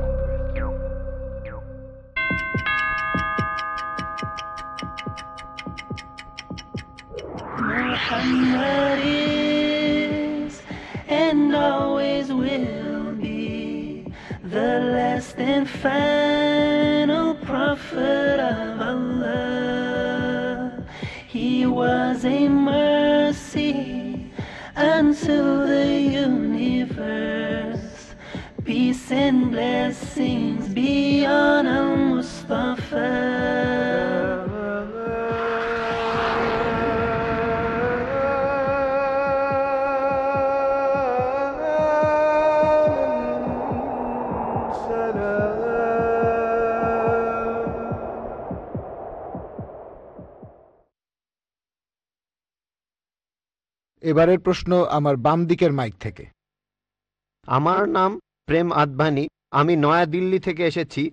Muhammad is and always will be the last and final prophet of Allah. He was a mercy unto the universe. Peace and blessings be on Al এবারের প্রশ্ন আমার বাম দিকের mic থেকে। আমার নাম প্রেম আদভানি, আমি নয়াদিল্লি থেকে এসেছি,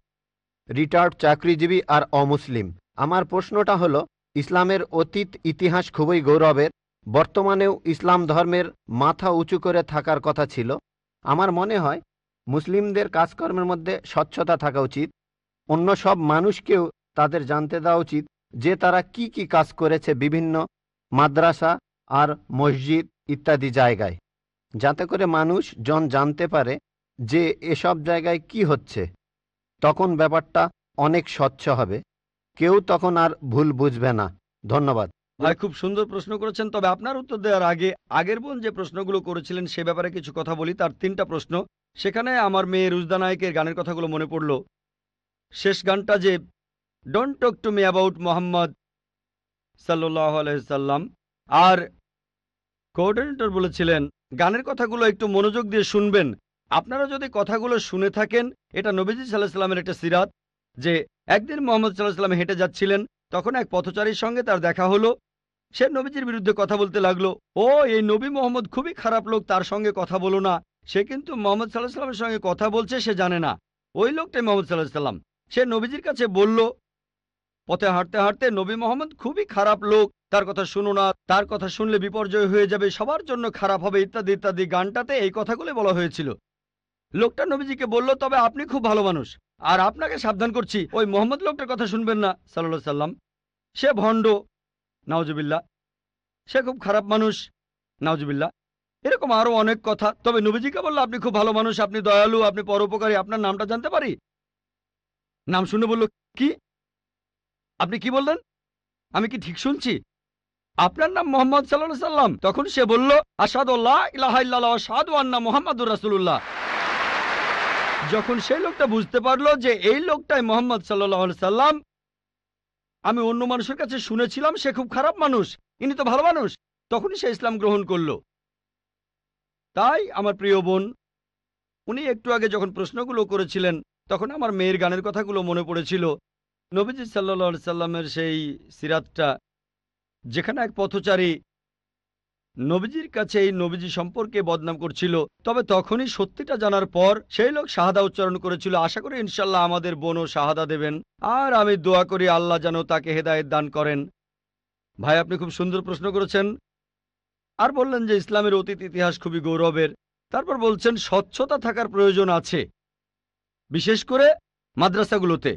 রিটায়ার্ড চাকরিজীবী আর অমুসলিম। আমার প্রশ্নটা হলো, ইসলামের অতীত ইতিহাস খুবই গৌরবের, বর্তমানেও ইসলাম ধর্মের মাথা উঁচু করে থাকার কথা ছিল। আমার মনে হয়, মুসলিমদের কাজকর্মের মধ্যে স্বচ্ছতা থাকা উচিত। অন্য সব মানুষকেও তাদের জানতে দেওয়া উচিত যে তারা কি কি কাজ করেছে বিভিন্ন মাদ্রাসা আর মসজিদ ইত্যাদি জায়গায়, যাতে করে মানুষ জন জানতে পারে যে এসব জায়গায় কি হচ্ছে। তখন ব্যাপারটা অনেক স্বচ্ছ হবে। কেউ তখন আর ভুল বুঝবে না। ধন্যবাদ। ভাই, খুব সুন্দর প্রশ্ন করেছেন। তবে আপনার উত্তর দেওয়ার আগে আগের বোন যে প্রশ্নগুলো করেছিলেন সে ব্যাপারে কিছু কথা বলি। তার তিনটা প্রশ্ন। সেখানে আমার মেয়ে রুজদা নায়কের গানের কথাগুলো মনে পড়ল। শেষ গানটা যে don't talk to me about Mohammad সাল্লাহ আলহাম আর কোঅর্ডিনেটর বলেছিলেন, গানের কথাগুলো একটু মনোযোগ দিয়ে শুনবেন। আপনারা যদি কথাগুলো শুনে থাকেন, এটা নবীজি সাল্লাহ সাল্লামের একটা সিরাত, যে একদিন মোহাম্মদ সাল্লাহ সাল্লাম হেঁটে যাচ্ছিলেন, তখন এক পথচারীর সঙ্গে তার দেখা হলো। সে নবীজির বিরুদ্ধে কথা বলতে লাগল, ও, এই নবী মোহাম্মদ খুবই খারাপ লোক, তার সঙ্গে কথা বলো না। সে কিন্তু মোহাম্মদ সাল্লাহ সাল্লামের সঙ্গে কথা বলছে, সে জানে না। ওই লোকটাই মোহাম্মদ সাল্লাহ সাল্লাম সে নবীজির কাছে বলল পথে হাঁটতে হাঁটতে নবী মোহাম্মদ খুবই খারাপ লোক। তার কথা শুনো না, তার কথা শুনলে বিপর্যয় হয়ে যাবে, সবার জন্য খারাপ হবে ইত্যাদি ইত্যাদি গানটাতে এই কথাগুলো বলা হয়েছিল। লোকটা নবীজিকে বলল, তবে আপনি খুব ভালো মানুষ, আর আপনাকে সাবধান করছি। ওই মোহাম্মদ লোকটার কথা শুনবেন না সাল্লা সাল্লাম। সে ভণ্ড নাওজবিল্লা সে খুব খারাপ মানুষ নাওজবিল্লা এরকম আরও অনেক কথা। তবে নবীজিকে বলল, আপনি খুব ভালো মানুষ, আপনি দয়ালু, আপনি পরোপকারী, আপনার নামটা জানতে পারি? নাম শুনে বলল, কি? আপনি কি বললেন? আমি কি ঠিক শুনছি? আপনার নাম মোহাম্মদ সাল্লাহ সাল্লাম। তখন সে বলল আসাদুল্লাহ ইলাহা সাদু আন্না রাসুল্লাহ যখন সেই লোকটা বুঝতে পারল যে এই লোকটাই মোহাম্মদ সাল্লাহ সাল্লাম, আমি অন্য মানুষের কাছে শুনেছিলাম সে খুব খারাপ মানুষ, ইনি তো ভালো মানুষ। তখনই সে ইসলাম গ্রহণ করল। তাই আমার প্রিয় বোন, উনি একটু আগে যখন প্রশ্নগুলো করেছিলেন, তখন আমার মেয়ের গানের কথাগুলো মনে পড়েছিল। নবীজি সাল্লা সাল্লামের সেই সিরাতটা, যেখানে এক পথচারী নবীজির কাছে এই নবীজি সম্পর্কে বদনাম করছিল, তবে তখনই সত্যিটা জানার পর সেই লোক শাহাদা উচ্চারণ করেছিল, আশা করি ইনশাল্লাহ আমাদের বোনও শাহাদা দেবেন, আর আমি দোয়া করি আল্লাহ যেন তাকে হেদায়ত দান করেন। ভাই, আপনি খুব সুন্দর প্রশ্ন করেছেন। আর বললেন যে ইসলামের অতীত ইতিহাস খুবই গৌরবের। তারপর বলছেন, স্বচ্ছতা থাকার প্রয়োজন আছে, বিশেষ করে মাদ্রাসাগুলোতে।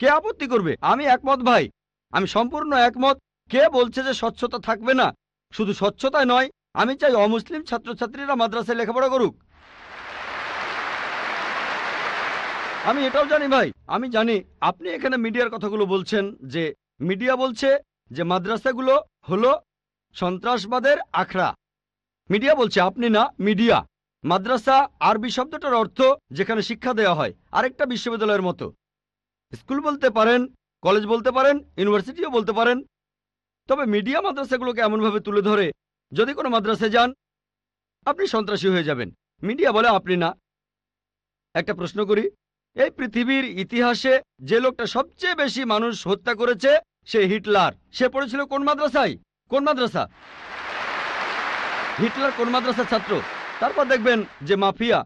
কে আপত্তি করবে? আমি একমত, ভাই। আমি সম্পূর্ণ একমত। কে বলছে যে স্বচ্ছতা থাকবে না? শুধু স্বচ্ছতায় নয়, আমি চাই অমুসলিম ছাত্রছাত্রীরা মাদ্রাসায় লেখাপড়া করুক। আমি এটাও জানি, ভাই। আমি জানি, আপনি এখানে মিডিয়ার কথাগুলো বলছেন যে মিডিয়া বলছে যে মাদ্রাসাগুলো হলো সন্ত্রাসবাদের আখড়া। মিডিয়া বলছে, আপনি না, মিডিয়া। মাদ্রাসা আরবি শব্দটার অর্থ যেখানে শিক্ষা দেওয়া হয়, আরেকটা বিশ্ববিদ্যালয়ের মতো। স্কুল বলতে পারেন, কলেজ বলতে পারেন, ইউনিভার্সিটিও বলতে পারেন। তবে মিডিয়া মাদ্রাসাগুলোকে এমনভাবে তুলে ধরে, যদি কোনো মাদ্রাসায় যান, আপনি সন্ত্রাসী হয়ে যাবেন। মিডিয়া বলে আপনি না। একটা প্রশ্ন করি, এই পৃথিবীর ইতিহাসে যে লোকটা সবচেয়ে বেশি মানুষ হত্যা করেছে, সে হিটলার। সে পড়েছিল কোন মাদ্রাসায়? কোন মাদ্রাসা? হিটলার কোন মাদ্রাসার ছাত্র? তারপর দেখবেন যে মাফিয়া।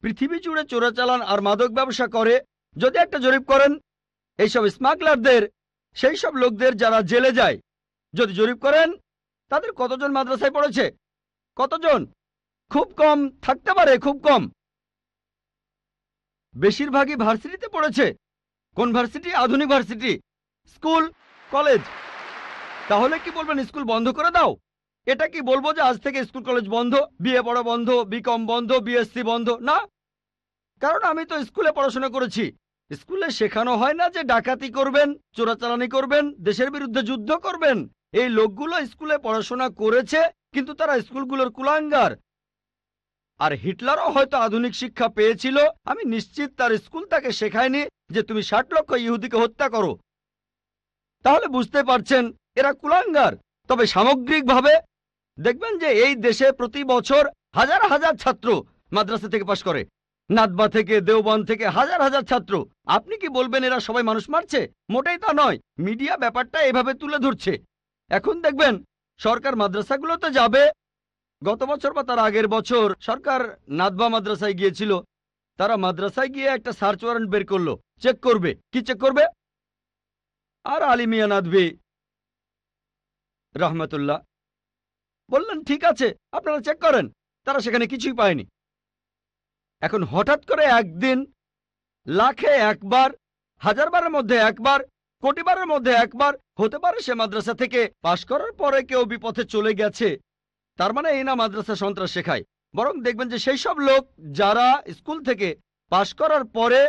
পৃথিবী জুড়ে চোরাচালান আর মাদক ব্যবসা করে যদি একটা জরিপ করেন, এইসব স্মাগলারদের সেই সব লোকদের যারা জেলে যায়, যদি জরিপ করেন, তাদের কতজন মাদ্রাসায় পড়েছে? কতজন? খুব কম, থাকতে পারে খুব কম। বেশিরভাগই ভার্সিটিতে পড়েছে। কোন ভার্সিটি? আধুনিক ভার্সিটি। School, college. তাহলে কি বলবেন, স্কুল বন্ধ করে দাও? এটা কি বলব যে আজ থেকে স্কুল, কলেজ বন্ধ, বিএ পড়া বন্ধ, বিকম বন্ধ, বিএসসি বন্ধ? না। কারণ আমি তো স্কুলে পড়াশোনা করেছি। স্কুলে শেখানো হয় না যে ডাকাতি করবেন, চোরাচালানি করবেন, দেশের বিরুদ্ধে যুদ্ধ করবেন। এই লোকগুলো স্কুলে পড়াশোনা করেছে, কিন্তু তারা স্কুলগুলোর কুলাঙ্গার। আর হিটলারও হয়তো আধুনিক শিক্ষা পেয়েছিল। আমি নিশ্চিত তার স্কুল তাকে শেখায়নি যে তুমি ষাট লক্ষ ইহুদিকে হত্যা করো। তাহলে বুঝতে পারছেন, এরা কুলাঙ্গার। তবে সামগ্রিকভাবে দেখবেন যে এই দেশে প্রতি বছর হাজার হাজার ছাত্র মাদ্রাসা থেকে পাশ করে। নাদবা থেকে দেওবন থেকে হাজার হাজার ছাত্র। আপনি কি বলবেন এরা সবাই মানুষ মারছে? মোটেই তা নয়। মিডিয়া ব্যাপারটা এভাবে তুলে ধরছে। এখন দেখবেন, সরকার মাদ্রাসাগুলোতে যাবে। গত বছর বা তার আগের বছর সরকার নাদবা মাদ্রাসায় গিয়েছিল। তারা মাদ্রাসায় গিয়ে একটা সার্চ ওয়ারেন্ট বের করল। চেক করবে। কি চেক করবে? আর আলিমিয়া নাদবি রহমতুল্লাহ, বললেন, ঠিক আছে, আপনারা চেক করেন। তারা সেখানে কিছুই পায়নি। এখন হঠাৎ করে একদিন, লাখে একবার, হাজারবারের মধ্যে একবার, কোটিবারের মধ্যে একবার, হতে পারে সে মাদ্রাসা থেকে পাশ করার পরে কেউ বিপথে চলে গেছে। তার মানে এই না মাদ্রাসা সন্ত্রাস শেখায়। বরং দেখবেন যে সেই সব লোক যারা স্কুল থেকে পাশ করার পরে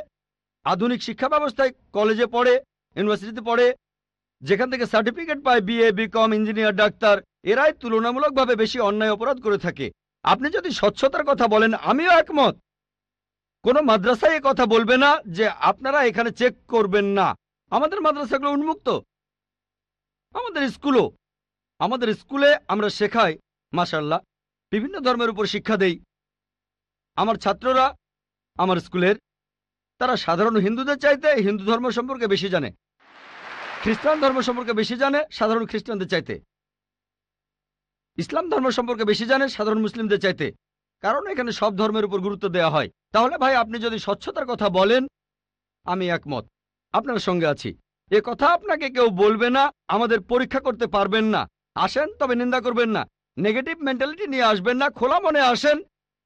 আধুনিক শিক্ষা ব্যবস্থায় কলেজে পড়ে, ইউনিভার্সিটিতে পড়ে, যেখান থেকে সার্টিফিকেট পায় বিএ বিকম ইঞ্জিনিয়ার, ডাক্তার, এরাই তুলনামূলকভাবে বেশি অন্যায় অপরাধ করে থাকে। আপনি যদি স্বচ্ছতার কথা বলেন, আমিও একমত। কোন মাদ্রাসায় কথা বলবে না যে আপনারা এখানে চেক করবেন না। আমাদের মাদ্রাসাগুলো উন্মুক্ত। আমাদের স্কুলও। আমাদের স্কুলে আমরা শেখাই মাসাল্লাহ বিভিন্ন ধর্মের উপর শিক্ষা দেই। আমার ছাত্ররা, আমার স্কুলের, তারা সাধারণ হিন্দুদের চাইতে হিন্দু ধর্ম সম্পর্কে বেশি জানে। খ্রিস্টান ধর্ম সম্পর্কে বেশি জানে, সাধারণ খ্রিস্টানদের চাইতে। ইসলাম ধর্ম সম্পর্কে বেশি জানে, সাধারণ মুসলিমদের চাইতে। কারণ এখানে সব ধর্মের উপর গুরুত্ব দেওয়া হয়। তাহলে ভাই, আপনি যদি স্বচ্ছতার কথা বলেন, আমি একমত। আপনার সঙ্গে আছি। এ কথা আপনাকে কেউ বলবে না, আমাদের পরীক্ষা করতে পারবেন না। আসেন, তবে নিন্দা করবেন না। নেগেটিভ মেন্টালিটি নিয়ে আসবেন না, খোলা মনে আসেন।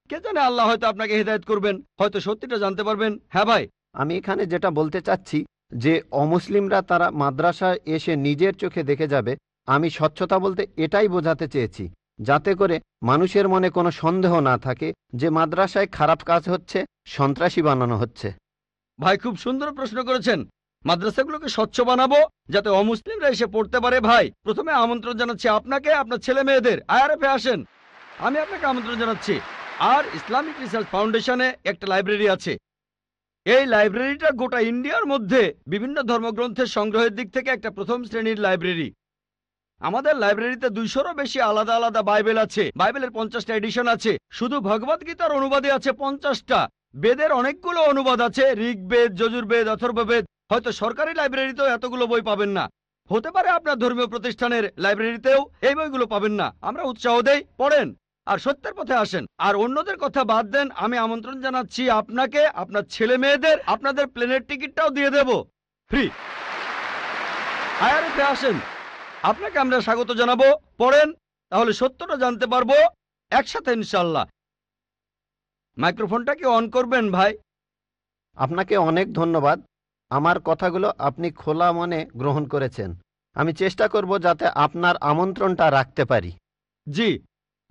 কে জানে আল্লাহ হয়তো আপনাকে হেদায়ত করবেন, হয়তো সত্যিটা জানতে পারবেন। হ্যাঁ ভাই? আমি এখানে যেটা বলতে চাচ্ছি, যে অমুসলিমরা তারা মাদ্রাসায় এসে নিজের চোখে দেখে যাবে, আমি স্বচ্ছতা বলতে এটাই বোঝাতে চেয়েছি। যাতে করে মানুষের মনে কোনো সন্দেহ না থাকে যে মাদ্রাসায় খারাপ কাজ হচ্ছে, সন্ত্রাসী বানানো হচ্ছে। ভাই, খুব সুন্দর প্রশ্ন করেছেন। মাদ্রাসাগুলোকে স্বচ্ছ বানাবো, যাতে অমুসলিমরা এসে পড়তে পারে। ভাই, প্রথমে আমন্ত্রণ জানাচ্ছি আপনাকে, আপনার ছেলে মেয়েদের। আইআরএফে আসেন। আমি আপনাকে আমন্ত্রণ জানাচ্ছি। আর ইসলামিক রিসার্চ ফাউন্ডেশনে একটা লাইব্রেরি আছে। এই লাইব্রেরিটা গোটা ইন্ডিয়ার মধ্যে বিভিন্ন ধর্মগ্রন্থের সংগ্রহের দিক থেকে একটা প্রথম শ্রেণির লাইব্রেরি। আমাদের লাইব্রেরিতে দুইশোরও বেশি আলাদা আলাদা বাইবেল আছে। বাইবেলের পঞ্চাশটা এডিশন আছে। শুধু ভগবত গীতার অনুবাদে আছে পঞ্চাশটা। বেদের অনেকগুলো অনুবাদ আছে, ঋগ্বেদ, যজুর্বেদ, অথর্ববেদ। হয়তো সরকারি লাইব্রেরিতেও এতগুলো বই পাবেন না। হতে পারে আপনার ধর্মীয় প্রতিষ্ঠানের লাইব্রেরিতেও এই বইগুলো পাবেন না। আমরা উৎসাহ দেই, পড়েন। আর সত্যের পথে আসেন। আর অন্যদের কথা বাদ দেন, আমি আমন্ত্রণ জানাচ্ছি আপনাকে, আপনার ছেলে মেয়েদের, আপনাদের প্লেনের টিকিটটাও দিয়ে দেব। ফ্রি। আয়ারে আসেন। আপনাকে আমরা স্বাগত জানাব। পড়েন তাহলে সত্যটা জানতে পারব একসাথে ইনশাল্লাহ মাইক্রোফোনটা কি অন করবেন ভাই? আপনাকে অনেক ধন্যবাদ। আমার কথাগুলো আপনি খোলা মনে গ্রহণ করেছেন। আমি চেষ্টা করব যাতে আপনার আমন্ত্রণটা রাখতে পারি। জি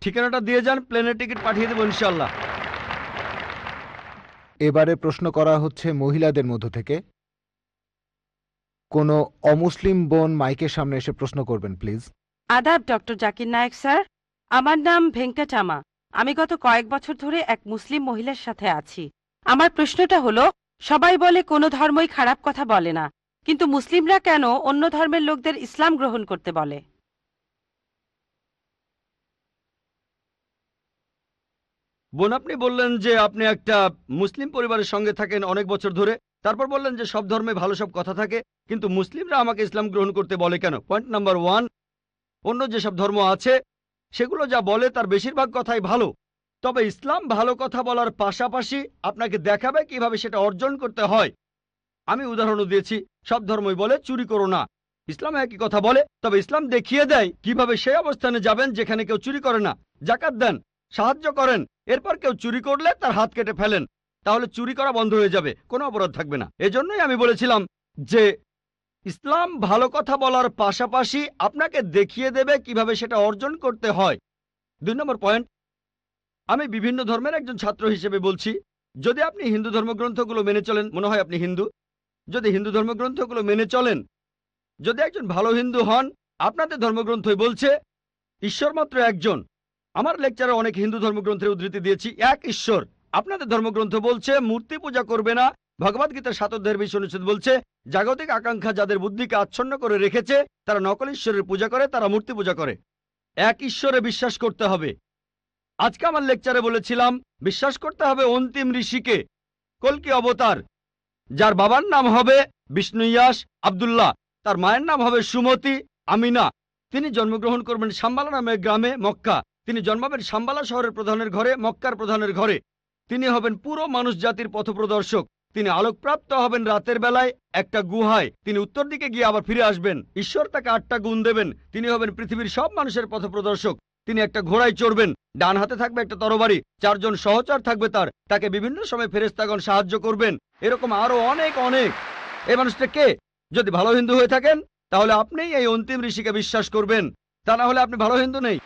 ঠিকানাটা দিয়ে যান প্লেনের টিকিট পাঠিয়ে দেবো ইনশাল্লাহ এবারে প্রশ্ন করা হচ্ছে মহিলাদের মধ্য থেকে। কোনো অমুসলিম বোন মাইকের সামনে এসে প্রশ্ন করবেন প্লিজ। আদাব ডক্টর জাকির নায়েক স্যার। আমার নাম ভেঙ্কটামা আমি গত কয়েক বছর ধরে এক মুসলিম মহিলার সাথে আছি। আমার প্রশ্নটা হলো সবাই বলে কোনো ধর্মই খারাপ কথা বলে না কিন্তু মুসলিমরা কেন অন্য ধর্মের লোকদের ইসলাম গ্রহণ করতে বলে? বোন আপনি বললেন যে আপনি একটা মুসলিম পরিবারের সঙ্গে থাকেন অনেক বছর ধরে। তারপর বললেন যে সব ধর্মে ভালো সব কথা থাকে, কিন্তু মুসলিমরা আমাকে ইসলাম গ্রহণ করতে বলে কেন? পয়েন্ট নাম্বার ওয়ান অন্য যেসব ধর্ম আছে, সেগুলো যা বলে তার বেশিরভাগ কথাই ভালো। তবে ইসলাম ভালো কথা বলার পাশাপাশি আপনাকে দেখাবে কীভাবে সেটা অর্জন করতে হয়। আমি উদাহরণও দিয়েছি, সব ধর্মই বলে চুরি করো না। ইসলাম একই কথা বলে, তবে ইসলাম দেখিয়ে দেয় কীভাবে সেই অবস্থানে যাবেন যেখানে কেউ চুরি করে না। জাকাত দেন, সাহায্য করেন, এরপর কেউ চুরি করলে তার হাত কেটে ফেলেন। তাহলে চুরি করা বন্ধ হয়ে যাবে, কোনো অপরাধ থাকবে না। এজন্যই আমি বলেছিলাম যে, ইসলাম ভালো কথা বলার পাশাপাশি আপনাকে দেখিয়ে দেবে কীভাবে সেটা অর্জন করতে হয়। দুই নম্বর পয়েন্ট, আমি বিভিন্ন ধর্মের একজন ছাত্র হিসেবে বলছি, যদি আপনি হিন্দু ধর্মগ্রন্থগুলো মেনে চলেন, মনে হয় আপনি হিন্দু, যদি হিন্দু ধর্মগ্রন্থগুলো মেনে চলেন, যদি একজন ভালো হিন্দু হন, আপনাদের ধর্মগ্রন্থই বলছে ঈশ্বর মাত্র একজন। আমার লেকচারে অনেক হিন্দু ধর্মগ্রন্থের উদ্ধৃতি দিয়েছি, এক ঈশ্বর। আপনাদের ধর্মগ্রন্থ বলছে, মূর্তি পূজা করবে না। ভগবদ গীতার সাত অধ্যায়ের বিশ অনুচ্ছেদ বলছে, জাগতিক আকাঙ্ক্ষা যাদের বুদ্ধিকে আচ্ছন্ন করে রেখেছে, তারা নকল ঈশ্বরের পূজা করে, তারা মূর্তি পূজা করে। এক ঈশ্বরে বিশ্বাস করতে হবে। আজকে আমার লেকচারে বলেছিলাম, বিশ্বাস করতে হবে অন্তিম ঋষিকে। কলকি অবতার? যার বাবার নাম হবে বিষ্ণু ইয়াস আবদুল্লাহ, তার মায়ের নাম হবে সুমতি আমিনা। তিনি জন্মগ্রহণ করবেন সাম্বালা নামের গ্রামে মক্কা। তিনি জন্মাবেন সাম্বালা শহরের প্রধানের ঘরে, মক্কার প্রধানের ঘরে। তিনি হবেন পুরো মানুষ জাতির পথপ্রদর্শক। তিনি আলোকপ্রাপ্ত হবেন রাতের বেলায়, একটা গুহায়। তিনি উত্তর দিকে গিয়ে আবার ফিরে আসবেন। ঈশ্বর তাকে আটটা গুণ দেবেন। তিনি হবেন পৃথিবীর সব মানুষের পথপ্রদর্শক। তিনি একটা ঘোড়ায় চড়বেন। ডান হাতে থাকবে একটা তরবারি। চারজন সহচর থাকবে তার। তাকে বিভিন্ন সময় ফেরেস্তাগণ সাহায্য করবেন। এরকম আরও অনেক অনেক। এই মানুষটা কে? যদি ভালো হিন্দু হয়ে থাকেন, তাহলে আপনিই এই অন্তিম ঋষিকে বিশ্বাস করবেন। তা না হলে আপনি ভালো হিন্দু নেই।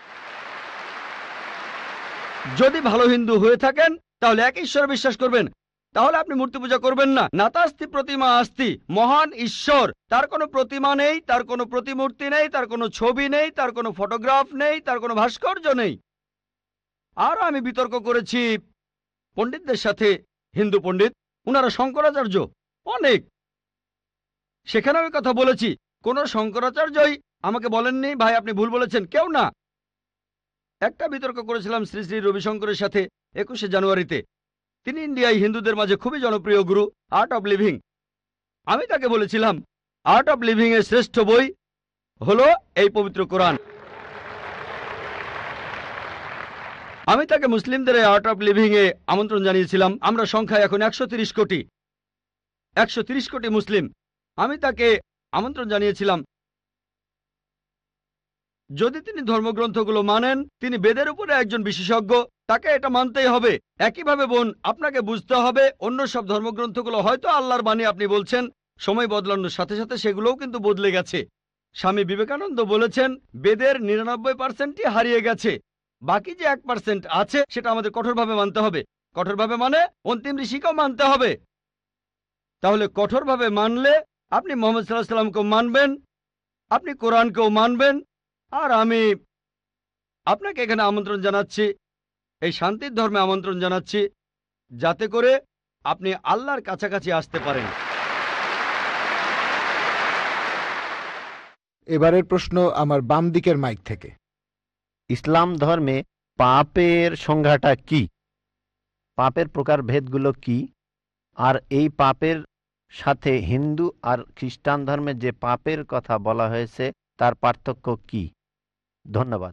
যদি ভালো হিন্দু হয়ে থাকেন তাহলে এক ঈশ্বর বিশ্বাস করবেন। তাহলে আপনি মূর্তি পূজা করবেন না। নাতাস্তি প্রতিমা আস্তি। মহান ঈশ্বর। তার কোনো প্রতিমা নেই, তার কোনো প্রতিমূর্তি নেই, তার কোনো ছবি নেই, তার কোনো ফটোগ্রাফ নেই, তার কোনো ভাস্কর্য নেই। আর আমি বিতর্ক করেছি পণ্ডিতদের সাথে, হিন্দু পণ্ডিত, উনারা শঙ্করাচার্য, অনেক। সেখানে আমি কথা বলেছি, কোন শঙ্করাচার্যই আমাকে বলেননি, ভাই আপনি ভুল বলেছেন, কেউ না। একটা বিতর্ক করেছিলাম শ্রী শ্রী রবিশঙ্করের সাথে একুশে জানুয়ারিতে। তিনি ইন্ডিয়ায় হিন্দুদের মাঝে খুবই জনপ্রিয় গুরু আর্ট অব লিভিং আমি তাকে বলেছিলাম আর্ট অব লিভিং এর শ্রেষ্ঠ বই হলো এই পবিত্র কোরআন। আমি তাকে মুসলিমদের আর্ট অব লিভিং এ আমন্ত্রণ জানিয়েছিলাম, আমরা সংখ্যায় এখন একশো তিরিশ কোটি। একশো তিরিশ কোটি মুসলিম। আমি তাকে আমন্ত্রণ জানিয়েছিলাম, যদি তিনি ধর্মগ্রন্থগুলো মানেন, তিনি বেদের উপরে একজন বিশেষজ্ঞ তাকে এটা মানতেই হবে। একইভাবে বোন, আপনাকে বুঝতে হবে, অন্য সব ধর্মগ্রন্থগুলো হয়তো আল্লাহর বাণী আপনি বলছেন, সময় বদলানোর সাথে সাথে সেগুলোও কিন্তু বদলে গেছে। স্বামী বিবেকানন্দ বলেছেন, বেদের নিরানব্বই পার্সেন্টই হারিয়ে গেছে। বাকি যে এক পার্সেন্ট আছে, সেটা আমাদের কঠোরভাবে মানতে হবে। কঠোরভাবে মানে অন্তিম ঋষিকেও মানতে হবে। তাহলে কঠোরভাবে মানলে আপনি মোহাম্মদ সাল্লাহ সাল্লামকেও মানবেন, আপনি কোরআনকেও মানবেন, আর আমি আপনাকে এখানে আমন্ত্রণ জানাচ্ছি এই শান্তির ধর্মে আমন্ত্রণ জানাচ্ছি যাতে করে আপনি আল্লাহর কাছাকাছি আসতে পারেন। এবারের প্রশ্ন আমার বাম দিকের মাইক থেকে। ইসলাম ধর্মে পাপের সংজ্ঞাটা কি? পাপের প্রকার ভেদগুলো কি? আর এই পাপের সাথে হিন্দু আর খ্রিস্টান ধর্মে যে পাপের কথা বলা হয়েছে তার পার্থক্য কি? ধন্যবাদ।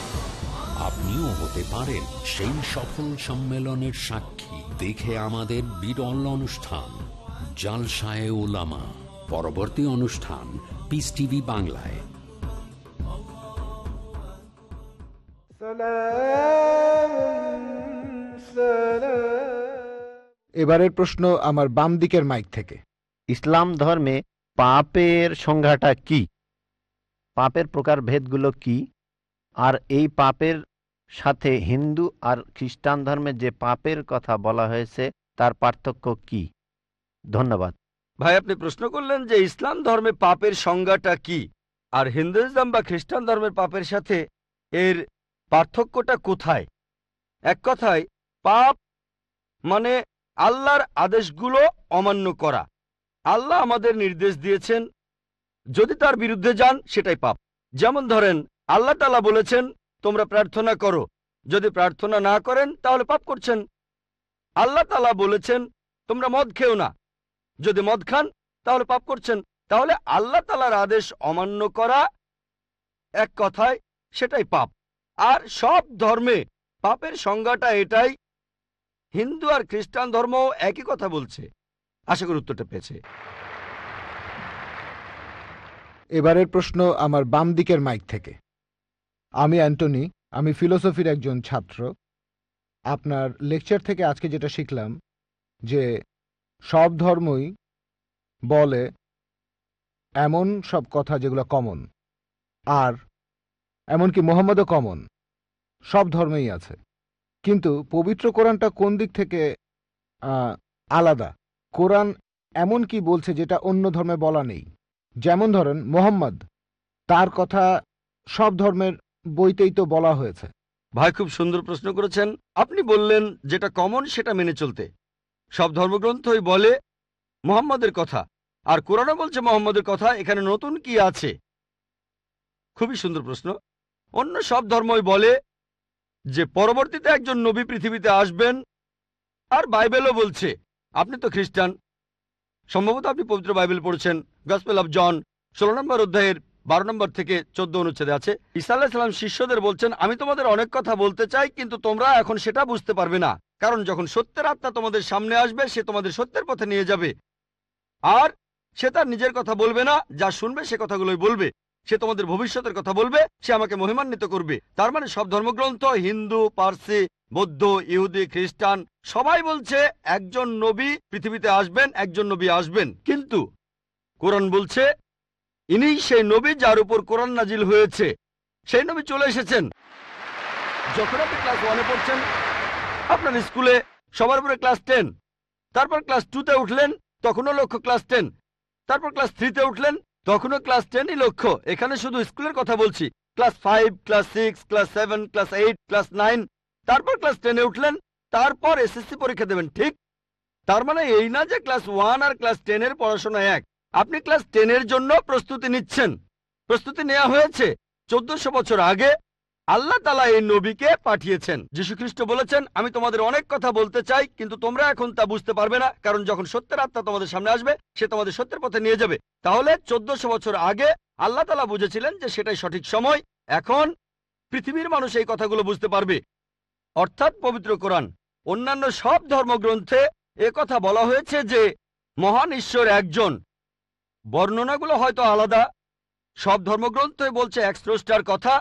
আপনিও হতে পারেন সেই সফল সম্মেলনের সাক্ষী। দেখে আমাদের বিরল অনুষ্ঠান জালসায় ওলামা। পরবর্তী অনুষ্ঠান পিস টিভি বাংলায়। এবারের প্রশ্ন আমার বাম দিকের মাইক থেকে। ইসলাম ধর্মে পাপের সংজ্ঞাটা কি? পাপের প্রকার ভেদগুলো কি? আর এই পাপের সাথে হিন্দু আর খ্রিস্টান ধর্মে যে পাপের কথা বলা হয়েছে, তার পার্থক্য কি? ধন্যবাদ। ভাই, আপনি প্রশ্ন করলেন যে ইসলাম ধর্মে পাপের সংজ্ঞাটা কি, আর হিন্দুইজম বা খ্রিস্টান ধর্মের পাপের সাথে এর পার্থক্যটা কোথায়? এক কথায়, পাপ মানে আল্লাহর আদেশগুলো অমান্য করা। আল্লাহ আমাদের নির্দেশ দিয়েছেন, যদি তার বিরুদ্ধে যান, সেটাই পাপ। যেমন ধরেন, আল্লাহ তালা বলেছেন তোমরা প্রার্থনা করো। যদি প্রার্থনা না করেন, তাহলে পাপ করছেন। আল্লাহ তালা বলেছেন, তোমরা মদ খেও না। যদি মদ খান, তাহলে পাপ করছেন। তাহলে আল্লাহ তালার আদেশ অমান্য করা এক কথায় সেটাই পাপ। আর সব ধর্মে পাপের সংজ্ঞাটা এটাই। হিন্দু আর খ্রিস্টান ধর্ম একই কথা বলছে। আশা করি উত্তরটা পেয়েছে। এবারের প্রশ্ন আমার বাম দিকের মাইক থেকে। আমি অ্যান্টনি, আমি ফিলোসফির একজন ছাত্র। আপনার লেকচার থেকে আজকে যেটা শিখলাম, যে সব ধর্মই বলে এমন সব কথা যেগুলো কমন আর এমনকি মোহাম্মদও কমন সব ধর্মেই আছে। কিন্তু পবিত্র কোরআনটা কোন দিক থেকে আলাদা? কোরআন এমন কি বলছে যেটা অন্য ধর্মে বলা নেই? যেমন ধরেন মোহাম্মদ, তার কথা সব ধর্মের বইতেই তো বলা হয়েছে। ভাই, খুব সুন্দর প্রশ্ন করেছেন। আপনি বললেন যেটা কমন সেটা মেনে চলতে। সব ধর্মগ্রন্থই বলে মোহাম্মদের কথা। আর কোরআনও বলছে মোহাম্মদের কথা। এখানে নতুন কি আছে? খুবই সুন্দর প্রশ্ন। অন্য সব ধর্মই বলে যে পরবর্তীতে একজন নবী পৃথিবীতে আসবেন আর বাইবেলও বলছে। আপনি তো খ্রিস্টান। সম্ভবত আপনি পবিত্র বাইবেল পড়ছেন। গসপেল অফ জন, ষোলো নম্বর অধ্যায়ের বারো নম্বর থেকে চোদ্দ অনুচ্ছেদে আছে ইসা আল্লাহিসাল্লাম শিষ্যদের বলছেন, আমি তোমাদের অনেক কথা বলতে চাই, কিন্তু তোমরা এখন সেটা বুঝতে পারবে না। কারণ যখন সত্যের আত্মা তোমাদের সামনে আসবে, সে তোমাদের সত্যের পথে নিয়ে যাবে। আর সে তার নিজের কথা বলবে না, যা শুনবে সে কথাগুলোই বলবে। সে তোমাদের ভবিষ্যতের কথা বলবে, সে আমাকে মহিমান্বিত করবে। তার মানে সব ধর্মগ্রন্থ, হিন্দু, পার্সি, বৌদ্ধ, ইহুদি, খ্রিস্টান, সবাই বলছে, একজন নবী পৃথিবীতে আসবেন, একজন নবী আসবেন। কিন্তু কোরআন বলছে ইনিই সেই নবী যার উপর কোরআন নাজিল হয়েছে। সেই নবী চলে এসেছেন। যখন আপনি ক্লাস ওয়ানে পড়ছেন, আপনার স্কুলে সবার উপরে ক্লাস টেন তারপর ক্লাস টুতে উঠলেন, তখনও লক্ষ্য ক্লাস টেন তারপর ক্লাস থ্রিতে উঠলেন, তখনও ক্লাস টেনই লক্ষ্য। এখানে শুধু স্কুলের কথা বলছি। Class five class six class seven class eight class nine তারপর ক্লাস টেনে উঠলেন, তারপর এসএসসি পরীক্ষা দেবেন। ঠিক? তার মানে এই না যে ক্লাস ওয়ান আর ক্লাস টেনের পড়াশোনা এক আপনি ক্লাস টেনের জন্য প্রস্তুতি নিচ্ছেন। প্রস্তুতি নেওয়া হয়েছে চোদ্দশো বছর আগে। আল্লাহ তালা এই নবীকে পাঠিয়েছেন। খ্রিস্ট বলেছেন, আমি তোমাদের অনেক কথা বলতে চাই, কিন্তু তোমরা এখন তা বুঝতে পারবে না, কারণ যখন সত্যের আত্মা তোমাদের সামনে আসবে, সে তোমাদের সত্যের পথে নিয়ে যাবে। তাহলে চোদ্দশো বছর আগে আল্লাহ তালা বুঝেছিলেন যে সেটাই সঠিক সময়। এখন পৃথিবীর মানুষ এই কথাগুলো বুঝতে পারবে। অর্থাৎ পবিত্র কোরআন। অন্যান্য সব ধর্মগ্রন্থে কথা বলা হয়েছে যে, মহান ঈশ্বর একজন বর্ণনাগুলো হয়তো আলাদা। সব ধর্মগ্রন্থে বলছে এক স্রষ্টার কথা।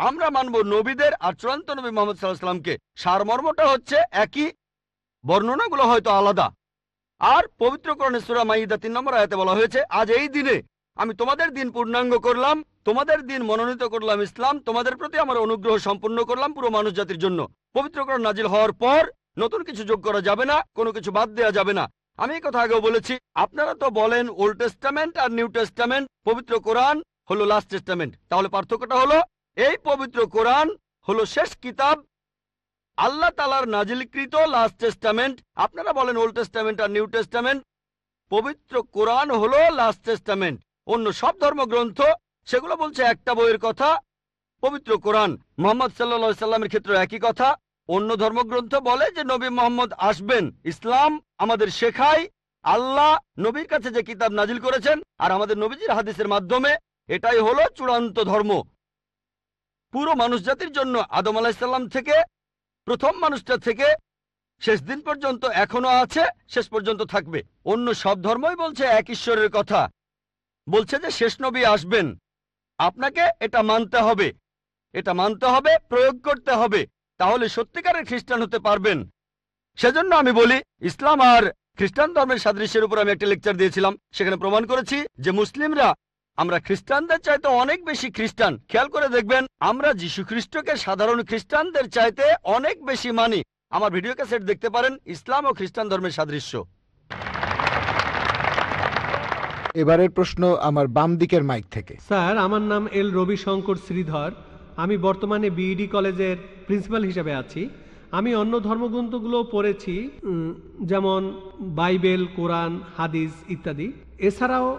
আমরা মানব নবীদের আর চূড়ান্ত নবী মোহাম্মদ সাল্লাহ সাল্লামকে সারমর্মটা হচ্ছে একই। বর্ণনাগুলো হয়তো আলাদা। আর পবিত্র করণে সুরা মাইদা তিন নম্বর আয়াতে বলা হয়েছে, আজ এই দিনে আমি তোমাদের দিন পূর্ণাঙ্গ করলাম, তোমাদের দিন মনোনীত করলাম ইসলাম, তোমাদের প্রতি আমার অনুগ্রহ সম্পূর্ণ করলাম পুরো মানুষ জাতির জন্য পবিত্রকরণ নাজিল হওয়ার পর নতুন কিছু যোগ করা যাবে না, কোনো কিছু বাদ দেওয়া যাবে না। আমি কথা আগেও বলেছি, আপনারা তো বলেন ওল্ড টেস্টামেন্ট আর নিউ টেস্টামেন্ট পবিত্র কোরআন হলো লাস্ট টেস্টামেন্ট তাহলে পার্থক্যটা হলো, এই পবিত্র কোরআন হলো শেষ কিতাব, আল্লাহ তালার নাজিলকৃত লাস্ট টেস্টামেন্ট আপনারা বলেন ওল্ড টেস্টামেন্ট আর নিউ টেস্টামেন্ট পবিত্র কোরআন হলো লাস্ট টেস্টামেন্ট অন্য সব ধর্মগ্রন্থ, সেগুলো বলছে একটা বইয়ের কথা, পবিত্র কোরআন। মোহাম্মদ সাল্লা সাল্লামের ক্ষেত্রে একই কথা অন্য ধর্মগ্রন্থ বলে যে নবী মোহাম্মদ আসবেন। ইসলাম আমাদের শেখায়। আল্লাহ নবীর কাছে যে কিতাব নাজিল করেছেন আর আমাদের নবীজির হাদিসের মাধ্যমে এটাই হলো চূড়ান্ত ধর্ম। পুরো মানুষ জাতির জন্য আদম আলাহিসাল্লাম থেকে, প্রথম মানুষটা থেকে শেষ দিন পর্যন্ত এখনও আছে, শেষ পর্যন্ত থাকবে। অন্য সব ধর্মই বলছে এক ঈশ্বরের কথা। বলছে যে শেষ নবী আসবেন। আপনাকে এটা মানতে হবে। এটা মানতে হবে, প্রয়োগ করতে হবে। তাহলে সত্যিকারের খ্রিস্টান হতে পারবেন। সেজন্য আমি বলি ইসলাম আর খ্রিস্টান ধর্মের সাদৃশ্যের উপর আমি একটা লেকচার দিয়েছিলাম সেখানে প্রমাণ করেছি যে মুসলিমরা আমরা খ্রিস্টানদের চাইতে অনেক বেশি খ্রিস্টান। খেয়াল করে দেখবেন আমরা যীশু খ্রিস্টকে সাধারণ খ্রিস্টানদের চাইতে অনেক বেশি মানি। আমার ভিডিও ক্যাসেট দেখতে পারেন ইসলাম ও খ্রিস্টান ধর্মের সাদৃশ্য। এবারের প্রশ্ন আমার বাম দিকের মাইক থেকে। স্যার আমার নাম এল রবিশঙ্কর শ্রীধর। আমি বর্তমানে বিইডি কলেজের প্রিন্সিপাল হিসেবে আছি। আমি অন্য ধর্মগ্রন্থগুলো পড়েছি যেমন বাইবেল, কোরআন, হাদিস ইত্যাদি। এছাড়াও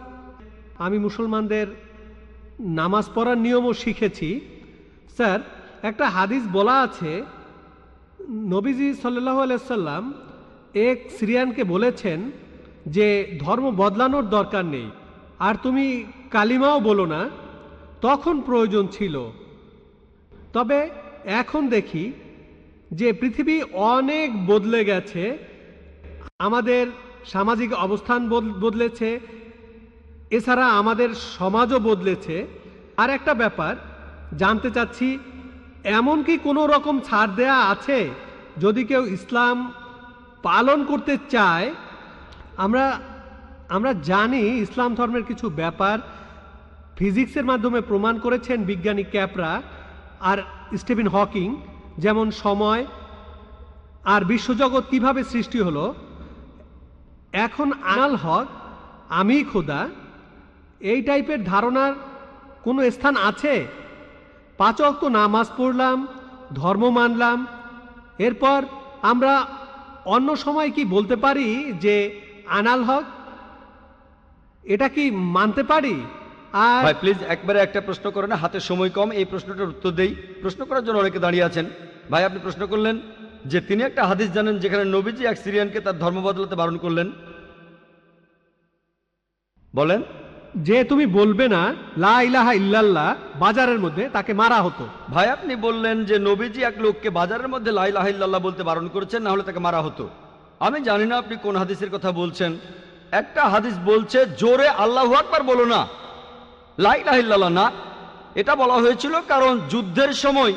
আমি মুসলমানদের নামাজ পড়ার নিয়মও শিখেছি। স্যার, একটা হাদিস বলা আছে, নবীজি সাল্লাহ আলাইসাল্লাম এক সিরিয়ানকে বলেছেন যে, ধর্ম বদলানোর দরকার নেই, আর তুমি কালিমাও বলো না। তখন প্রয়োজন ছিল। তবে এখন দেখি যে পৃথিবী অনেক বদলে গেছে, আমাদের সামাজিক অবস্থান বদ- বদলেছে, এছাড়া আমাদের সমাজও বদলেছে। আর একটা ব্যাপার, জানতে চাচ্ছি, এমন কি কোনো রকম ছাড় দেয়া আছে? যদি কেউ ইসলাম পালন করতে চায়, আমরা আমরা জানি ইসলাম ধর্মের কিছু ব্যাপার, ফিজিক্সের মাধ্যমে প্রমাণ করেছেন বিজ্ঞানী ক্যাপরা। আর স্টিভেন হকিং, যেমন সময় আর বিশ্বজগৎ কীভাবে সৃষ্টি হলো, এখন আনাল হক, আমি খোদা, এই টাইপের ধারণার কোনো স্থান আছে? পাঁচ অক্ত নামাজ পড়লাম, ধর্ম মানলাম, এরপর আমরা অন্য সময় কি বলতে পারি যে আনাল হক? এটা কি মানতে পারি? আর ভাই প্লিজ একবারে একটা প্রশ্ন করে না হাতে সময় কম এই প্রশ্নটার উত্তর দেই। প্রশ্ন করার জন্য অনেকে দাঁড়িয়ে আছেন। ভাই আপনি প্রশ্ন করলেন যে তিনি একটা হাদিস জানেন যেখানে নবীজি এক সিরিয়ানকে তার ধর্ম বদলাতে বারণ করলেন। বলেন। যে তুমি বলবে না লা ইলাহা ইল্লাল্লাহ বাজারের মধ্যে তাকে মারা হতো। ভাই আপনি বললেন যে নবীজি এক লোককে বাজারের মধ্যে লাইলাহিল্লাহ বলতে বারণ করেছেন না হলে তাকে মারা হতো। আমি জানি না আপনি কোন হাদিসের কথা বলছেন। একটা হাদিস বলছে জোরে আল্লাহ আকবার বলো না। লাইলাহিল্লাহ না। এটা বলা হয়েছিল কারণ যুদ্ধের সময়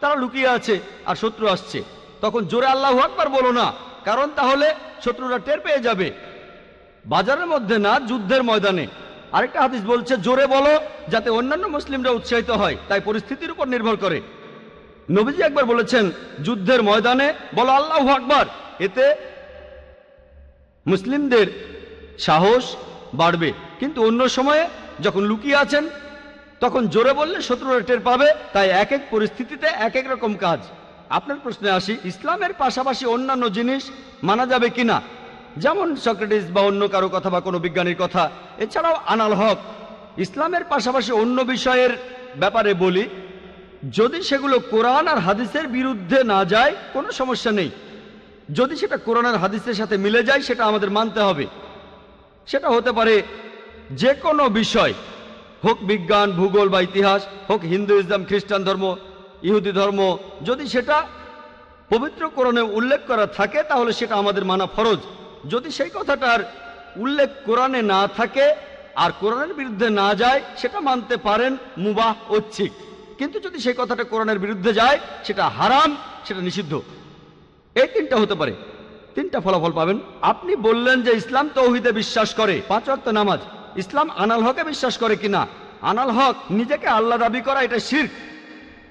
তারা লুকিয়ে আছে আর শত্রু আসছে। তখন জোরে আল্লাহ আকবার বলো না, কারণ তাহলে শত্রুরা টের পেয়ে যাবে। বাজারের মধ্যে না, যুদ্ধের ময়দানে। আরেকটা হাদিস বলছে, জোরে বলো যাতে অন্যান্য মুসলিমরা উৎসাহিত হয়, তাই পরিস্থিতির উপর নির্ভর করে। নবীজি একবার বলেছেন, যুদ্ধের ময়দানে বলো আল্লাহ আকবার, এতে মুসলিমদের সাহস বাড়বে। কিন্তু অন্য সময়ে যখন লুকিয়ে আছেন, তখন জোরে বললে শত্রুরা টের পাবে। তাই এক এক পরিস্থিতিতে এক এক রকম কাজ। আপনার প্রশ্নে আসি, ইসলামের পাশাপাশি অন্যান্য জিনিস মানা যাবে কিনা? যেমন সক্রেটিস বা অন্য কারও কথা বা কোনো বিজ্ঞানীর কথা। এছাড়াও আনাল হক, ইসলামের পাশাপাশি অন্য বিষয়ের ব্যাপারে বলি, যদি সেগুলো কোরআন আর হাদিসের বিরুদ্ধে না যায়, কোনো সমস্যা নেই। যদি সেটা কোরআন আর হাদিসের সাথে মিলে যায়, সেটা আমাদের মানতে হবে। সেটা হতে পারে যে কোনো বিষয়, হোক বিজ্ঞান, ভূগোল বা ইতিহাস, হোক হিন্দু ইসলাম খ্রিস্টান ধর্ম, ইহুদি ধর্ম, যদি সেটা পবিত্র কোরআনে উল্লেখ করা থাকে, তাহলে সেটা আমাদের মানা ফরজ। যদি সেই কথাটার উল্লেখ কোরআনে না থাকে, আর কোরআনের বিরুদ্ধে না যায়, সেটা মানতে পারেন মুবাহ ঐচ্ছিক কিন্তু যদি সেই কথাটা কোরআনের বিরুদ্ধে যায়, সেটা হারাম, সেটা নিষিদ্ধ। এই তিনটা হতে পারে। তিনটা ফলাফল পাবেন। আপনি বললেন যে ইসলাম তৌহিদে বিশ্বাস করে, পাঁচ ওয়াক্ত নামাজ। ইসলাম আনাল হকে বিশ্বাস করে কিনা? আনাল হক নিজেকে আল্লাহ দাবি করা, এটা শির্ক।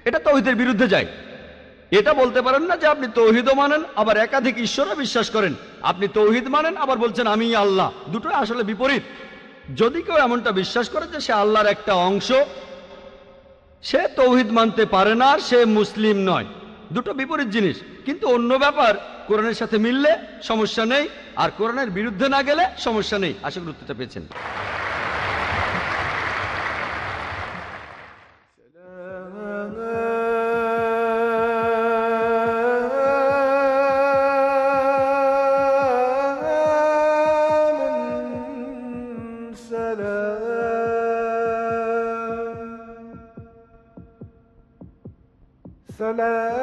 এটা তৌহিদের বিরুদ্ধে যায়। এটা বলতে পারেন না যে আপনি তৌহিদও মানেন, আবার একাধিক ঈশ্বরও বিশ্বাস করেন। আপনি তৌহিদ মানেন, আবার বলছেন, আমি আল্লাহ। দুটো আসলে বিপরীত। যদি কেউ এমনটা বিশ্বাস করে যে সে আল্লাহর একটা অংশ, সে তৌহিদ মানতে পারে না সে মুসলিম নয়। দুটো বিপরীত জিনিস কিন্তু অন্য ব্যাপার কোরআনের সাথে মিললে সমস্যা নেই আর কোরআনের বিরুদ্ধে না গেলে সমস্যা নেই আশা করি উত্তরটা পেয়েছেন سلام